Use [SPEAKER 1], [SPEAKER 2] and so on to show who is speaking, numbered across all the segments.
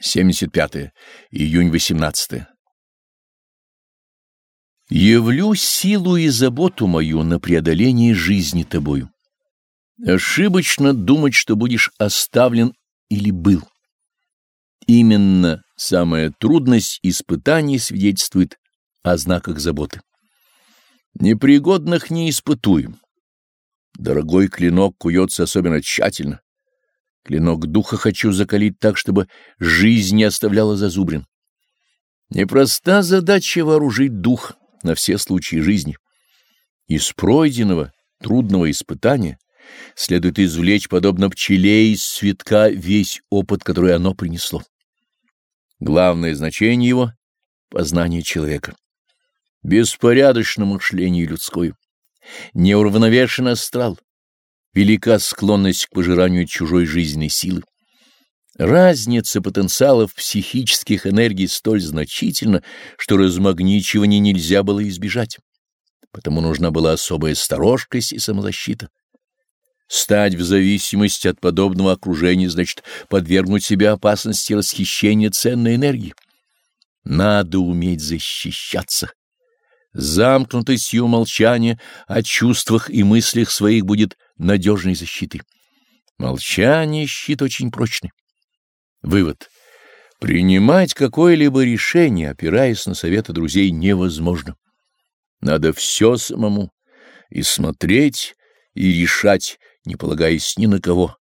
[SPEAKER 1] 75. Июнь 18. Явлю силу и заботу мою на преодоление жизни тобою. Ошибочно думать, что будешь оставлен или был. Именно самая трудность испытаний свидетельствует о знаках заботы. Непригодных не испытуем. Дорогой клинок куется особенно тщательно. Клинок духа хочу закалить так, чтобы жизнь не оставляла зазубрин. Непроста задача вооружить дух на все случаи жизни. Из пройденного трудного испытания следует извлечь, подобно пчеле из цветка, весь опыт, который оно принесло. Главное значение его — познание человека. Беспорядочно мышление людское, неуравновешен астрал, велика склонность к пожиранию чужой жизненной силы. Разница потенциалов психических энергий столь значительна, что размагничивания нельзя было избежать. Потому нужна была особая осторожность и самозащита. Стать в зависимости от подобного окружения значит подвергнуть себя опасности расхищения ценной энергии. Надо уметь защищаться замкнутостью молчания о чувствах и мыслях своих будет надежной защитой. Молчание — щит очень прочный. Вывод. Принимать какое-либо решение, опираясь на советы друзей, невозможно. Надо все самому и смотреть, и решать, не полагаясь ни на кого.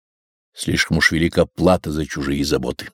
[SPEAKER 1] Слишком уж велика плата за чужие заботы.